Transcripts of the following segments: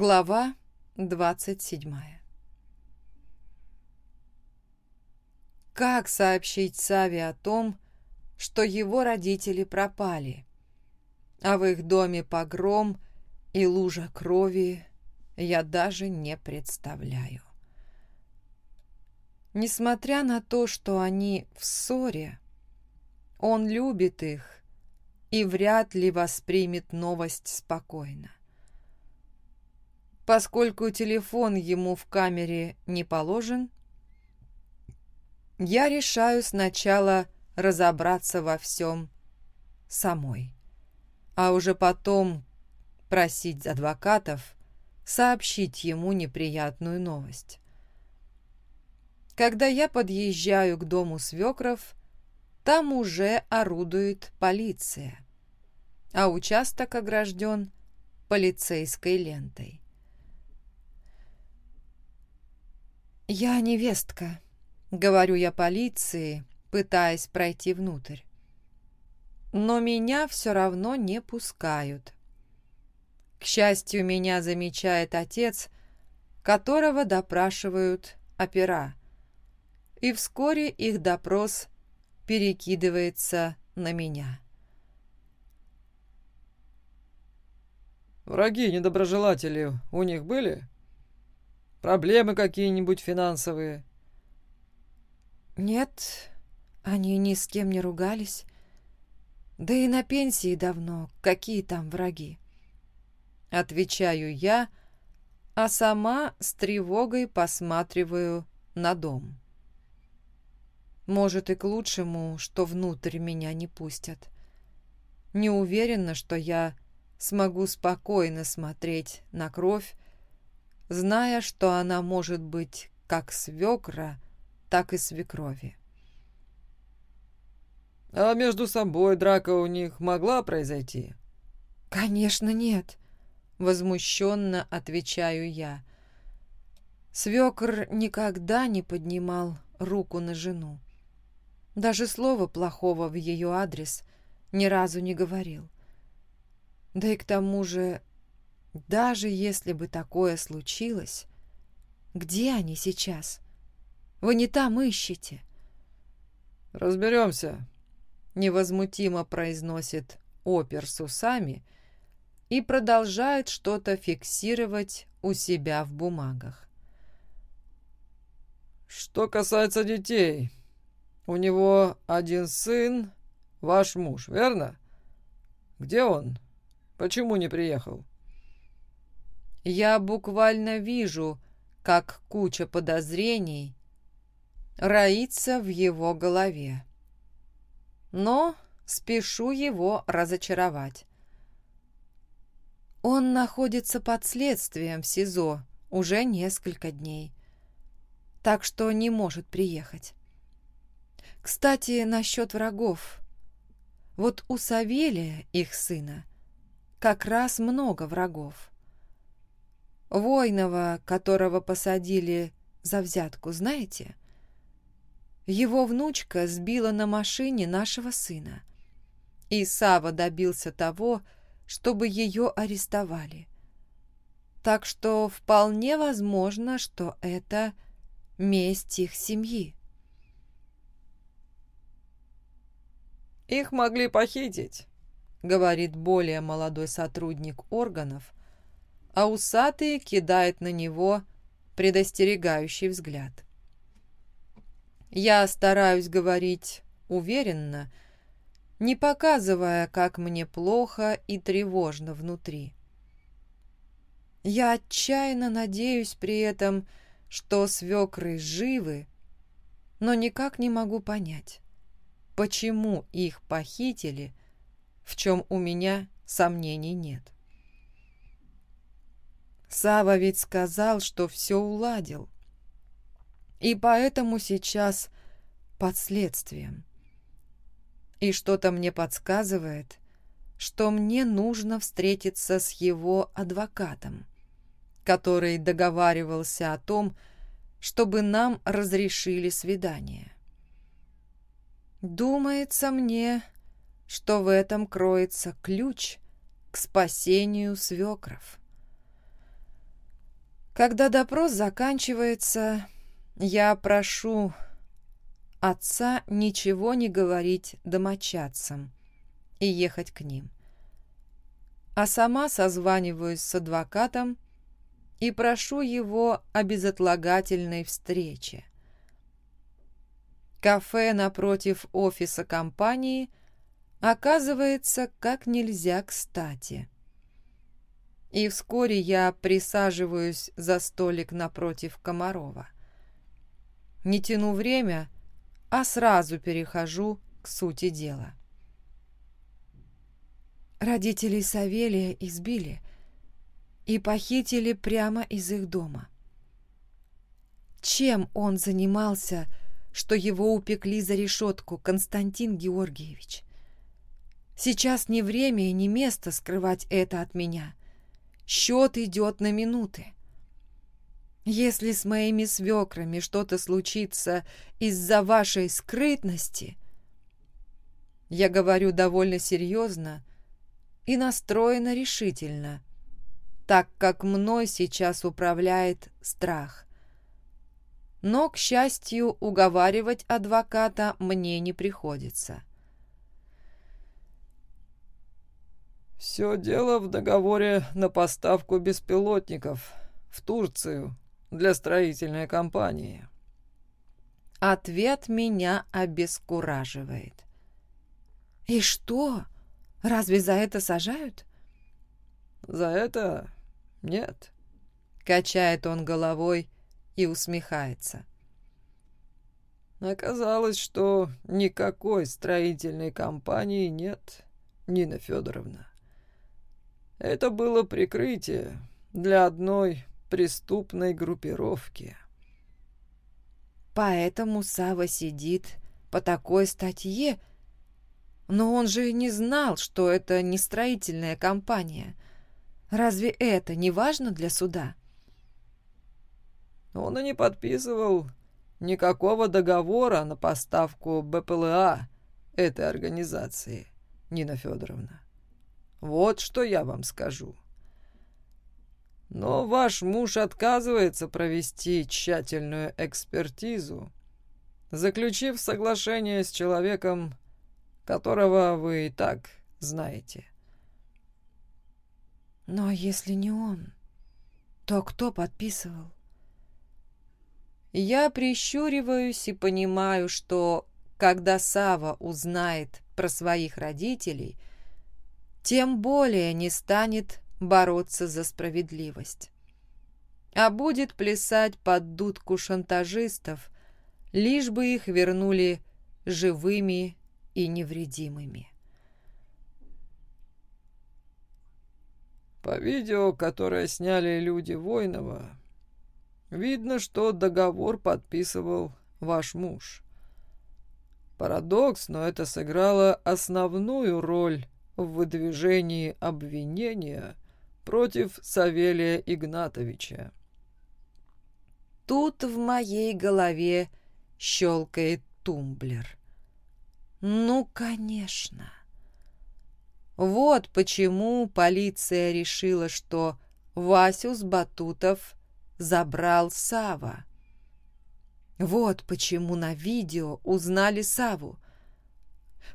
Глава двадцать седьмая Как сообщить Саве о том, что его родители пропали, а в их доме погром и лужа крови я даже не представляю. Несмотря на то, что они в ссоре, он любит их и вряд ли воспримет новость спокойно. Поскольку телефон ему в камере не положен, я решаю сначала разобраться во всем самой, а уже потом просить адвокатов сообщить ему неприятную новость. Когда я подъезжаю к дому свекров, там уже орудует полиция, а участок огражден полицейской лентой. «Я невестка», — говорю я полиции, пытаясь пройти внутрь. Но меня все равно не пускают. К счастью, меня замечает отец, которого допрашивают опера, и вскоре их допрос перекидывается на меня. «Враги, недоброжелатели у них были?» Проблемы какие-нибудь финансовые?» «Нет, они ни с кем не ругались. Да и на пенсии давно. Какие там враги?» Отвечаю я, а сама с тревогой посматриваю на дом. Может и к лучшему, что внутрь меня не пустят. Не уверена, что я смогу спокойно смотреть на кровь, зная, что она может быть как свекра, так и свекрови. «А между собой драка у них могла произойти?» «Конечно нет», — возмущенно отвечаю я. Свекр никогда не поднимал руку на жену. Даже слова плохого в ее адрес ни разу не говорил. Да и к тому же даже если бы такое случилось, где они сейчас? Вы не там ищете. Разберемся, невозмутимо произносит опер с усами и продолжает что-то фиксировать у себя в бумагах. Что касается детей, у него один сын, ваш муж, верно? Где он? Почему не приехал? Я буквально вижу, как куча подозрений роится в его голове. Но спешу его разочаровать. Он находится под следствием в СИЗО уже несколько дней, так что не может приехать. Кстати, насчет врагов. Вот у Савелия, их сына, как раз много врагов. Войного, которого посадили за взятку, знаете? Его внучка сбила на машине нашего сына. И Сава добился того, чтобы ее арестовали. Так что вполне возможно, что это месть их семьи. «Их могли похитить», — говорит более молодой сотрудник органов, а усатый кидает на него предостерегающий взгляд. Я стараюсь говорить уверенно, не показывая, как мне плохо и тревожно внутри. Я отчаянно надеюсь при этом, что свекры живы, но никак не могу понять, почему их похитили, в чем у меня сомнений нет. Сава ведь сказал, что все уладил. И поэтому сейчас под следствием. И что-то мне подсказывает, что мне нужно встретиться с его адвокатом, который договаривался о том, чтобы нам разрешили свидание. Думается мне, что в этом кроется ключ к спасению свекров. Когда допрос заканчивается, я прошу отца ничего не говорить домочадцам и ехать к ним. А сама созваниваюсь с адвокатом и прошу его о безотлагательной встрече. Кафе напротив офиса компании оказывается как нельзя кстати. И вскоре я присаживаюсь за столик напротив Комарова. Не тяну время, а сразу перехожу к сути дела. Родителей Савелия избили и похитили прямо из их дома. Чем он занимался, что его упекли за решетку, Константин Георгиевич? Сейчас не время и не место скрывать это от меня. Счет идет на минуты. Если с моими свекрами что-то случится из-за вашей скрытности, я говорю довольно серьезно и настроена решительно, так как мной сейчас управляет страх. Но, к счастью, уговаривать адвоката мне не приходится. «Все дело в договоре на поставку беспилотников в Турцию для строительной компании. Ответ меня обескураживает. И что? Разве за это сажают? За это нет. Качает он головой и усмехается. Оказалось, что никакой строительной компании нет, Нина Федоровна. Это было прикрытие для одной преступной группировки. Поэтому Сава сидит по такой статье, но он же не знал, что это не строительная компания. Разве это не важно для суда? Он и не подписывал никакого договора на поставку БПЛА этой организации, Нина Федоровна. Вот что я вам скажу. — но ваш муж отказывается провести тщательную экспертизу, заключив соглашение с человеком, которого вы и так знаете. Но если не он, то кто подписывал? Я прищуриваюсь и понимаю, что когда Сава узнает про своих родителей, тем более не станет бороться за справедливость. А будет плясать под дудку шантажистов, лишь бы их вернули живыми и невредимыми. По видео, которое сняли люди Войнова, видно, что договор подписывал ваш муж. Парадокс, но это сыграло основную роль в выдвижении обвинения – против Савелия Игнатовича. Тут в моей голове щелкает тумблер. Ну, конечно. Вот почему полиция решила, что Васю с Батутов забрал Сава. Вот почему на видео узнали Саву.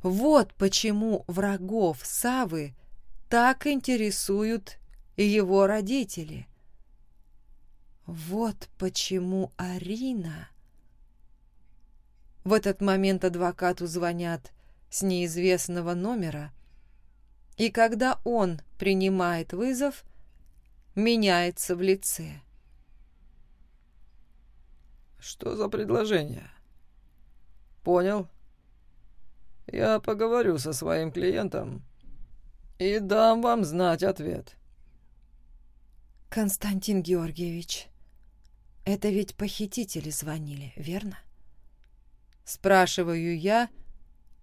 Вот почему врагов Савы так интересуют его родители. Вот почему Арина... В этот момент адвокату звонят с неизвестного номера, и когда он принимает вызов, меняется в лице. «Что за предложение?» «Понял. Я поговорю со своим клиентом и дам вам знать ответ». «Константин Георгиевич, это ведь похитители звонили, верно?» Спрашиваю я,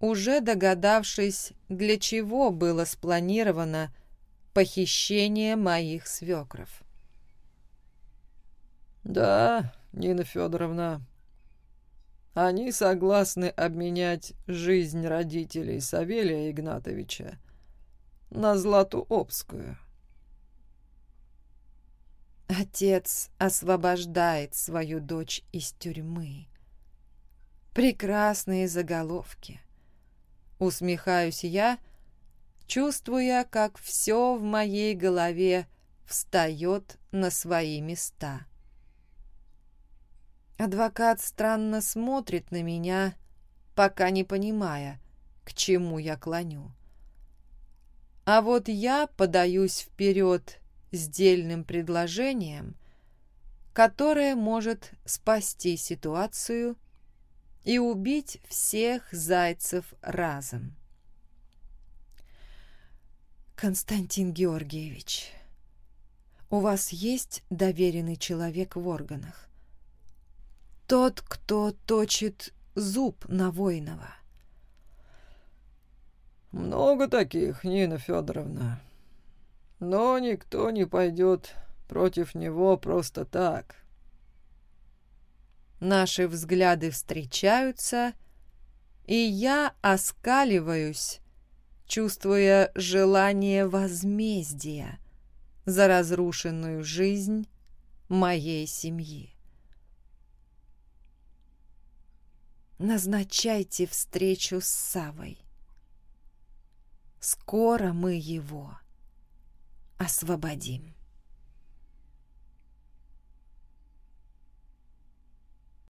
уже догадавшись, для чего было спланировано похищение моих свекров. «Да, Нина Федоровна, они согласны обменять жизнь родителей Савелия Игнатовича на Злату Обскую». Отец освобождает свою дочь из тюрьмы. Прекрасные заголовки. Усмехаюсь я, чувствуя, как все в моей голове встает на свои места. Адвокат странно смотрит на меня, пока не понимая, к чему я клоню. А вот я подаюсь вперед с дельным предложением, которое может спасти ситуацию и убить всех зайцев разом. Константин Георгиевич, у вас есть доверенный человек в органах? Тот, кто точит зуб на Воинова. Много таких, Нина Федоровна но никто не пойдет против него просто так. Наши взгляды встречаются, и я оскаливаюсь, чувствуя желание возмездия за разрушенную жизнь моей семьи. Назначайте встречу с Савой. Скоро мы его освободим.